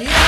Yeah.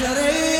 شريك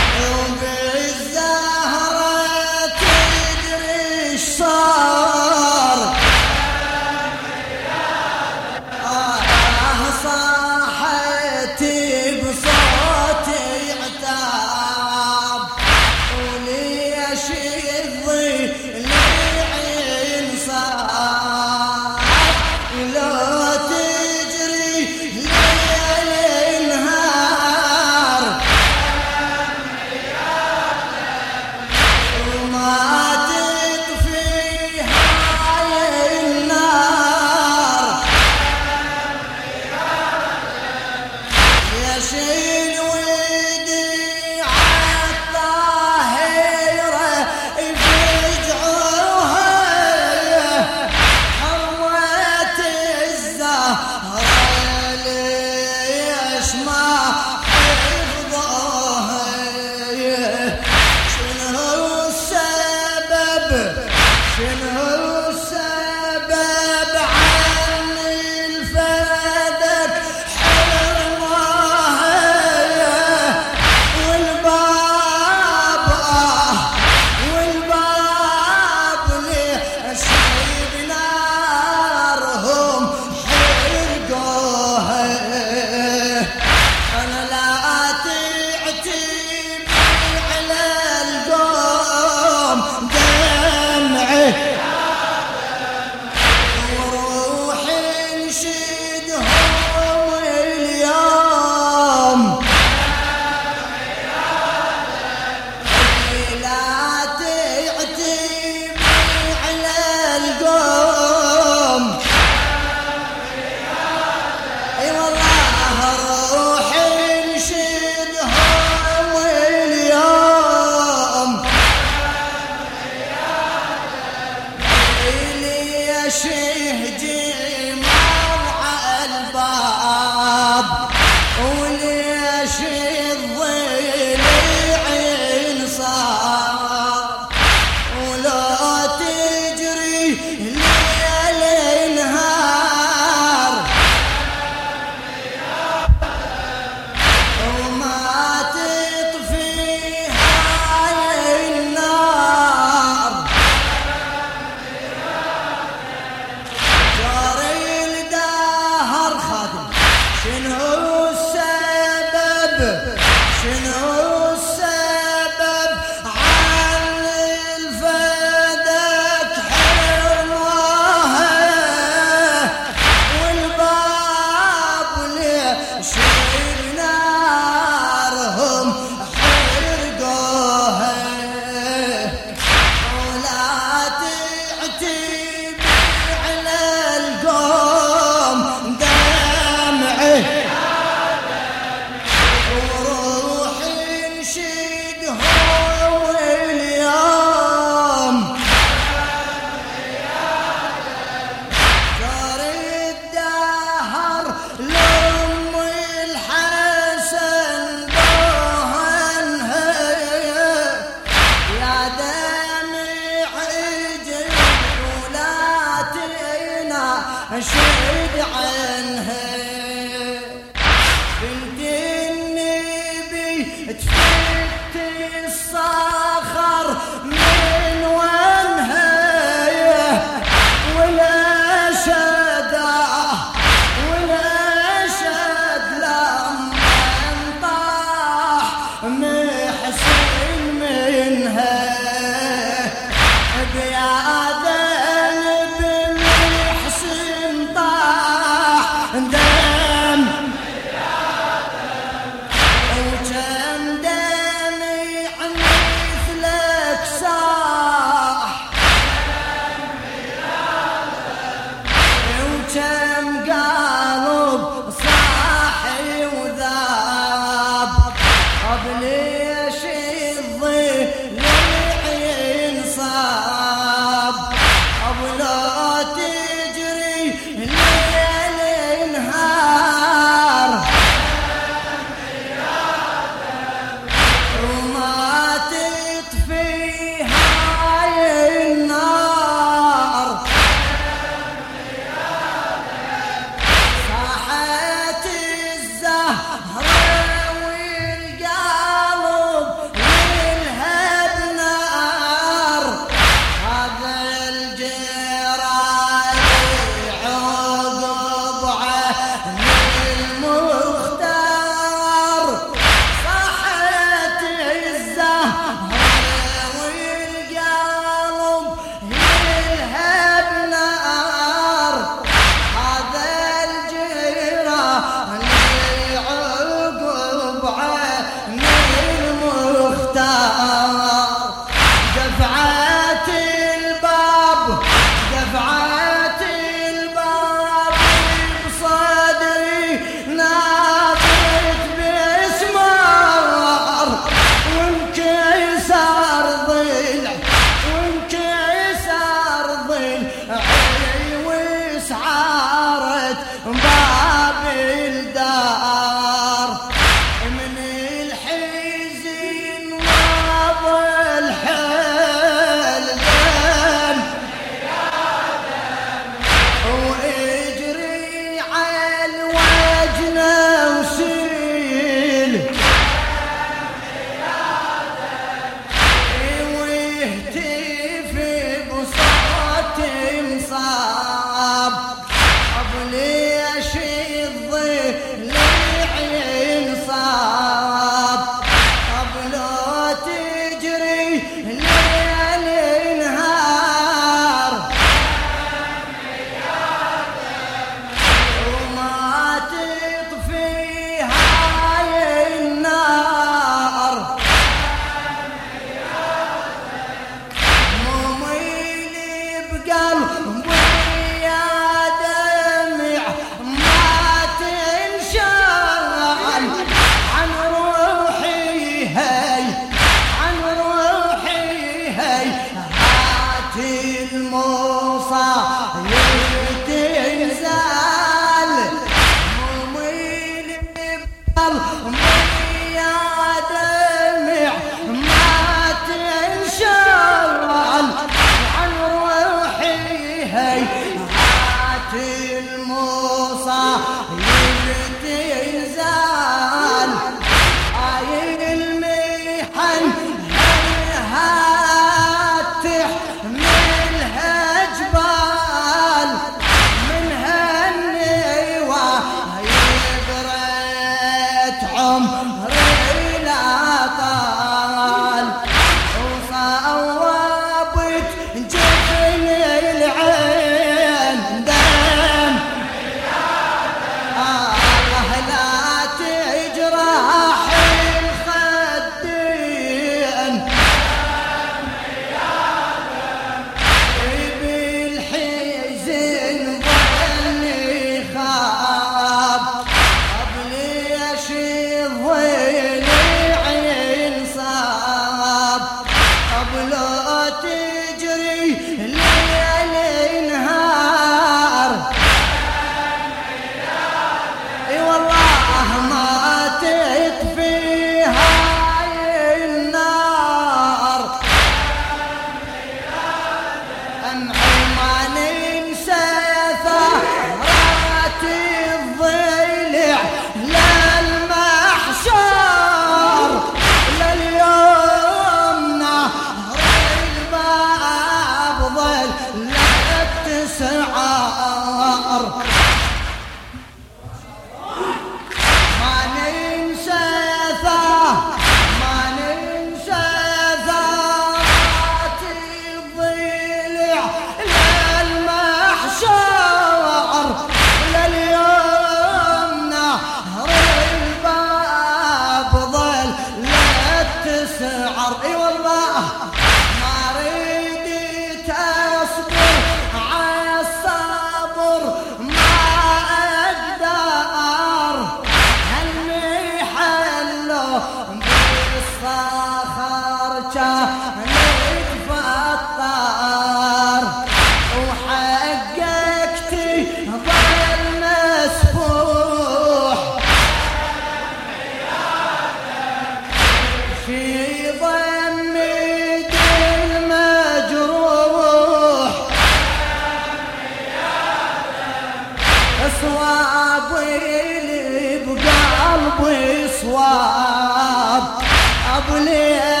Yeah.